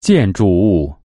建筑物。